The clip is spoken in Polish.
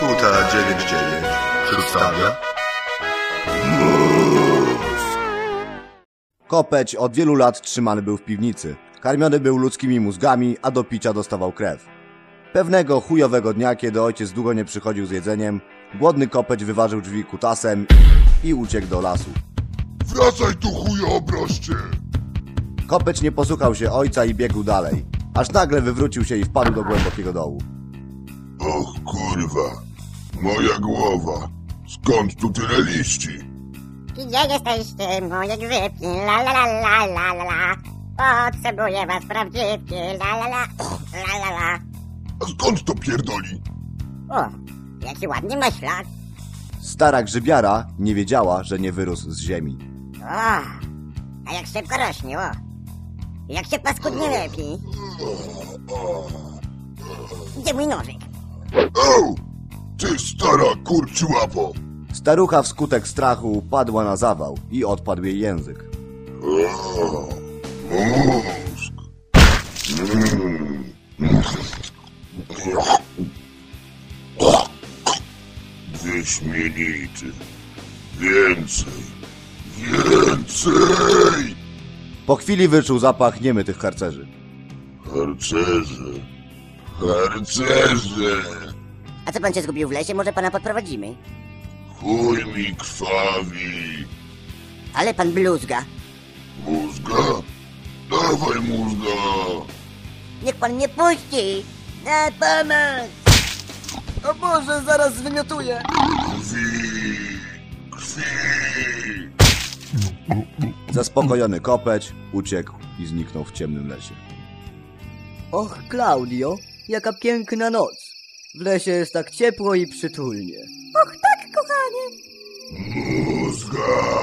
Huta 99 przedstawia Kopeć od wielu lat trzymany był w piwnicy. Karmiony był ludzkimi mózgami, a do picia dostawał krew. Pewnego chujowego dnia, kiedy ojciec długo nie przychodził z jedzeniem, głodny kopeć wyważył drzwi kutasem i uciekł do lasu. Wracaj tu chujo obroście! Kopeć nie posłuchał się ojca i biegł dalej, aż nagle wywrócił się i wpadł do głębokiego dołu. Och kurwa, moja głowa. Skąd tu tyle liści? Gdzie jesteście, moje grzybki? La la la la la la la. Potrzebuję was prawdziwki. La la la la la la. A skąd to pierdoli? O, jaki ładny maślak. Stara grzybiara nie wiedziała, że nie wyrósł z ziemi. O, a jak szybko rośnie, o. Jak się paskudnie lepi. Gdzie mój nożyk? Ty stara kurczyłapo! Starucha wskutek strachu padła na zawał i odpadł jej język. O, mózg. Mm. Wyśmienity. Więcej. Więcej! Po chwili wyczuł zapach niemytych harcerzy. Harcerze. Harcerze. A co pan się zgubił w lesie? Może pana podprowadzimy? Chuj mi krwawi. Ale pan bluzga. Mózga? Dawaj mózga. Niech pan mnie puści! Na pomoc! O Boże, zaraz zwymiotuję! Krwi. Krwi. Zaspokojony kopeć uciekł i zniknął w ciemnym lesie. Och, Klaudio, jaka piękna noc. W lesie jest tak ciepło i przytulnie. Och tak, kochanie! Mózga!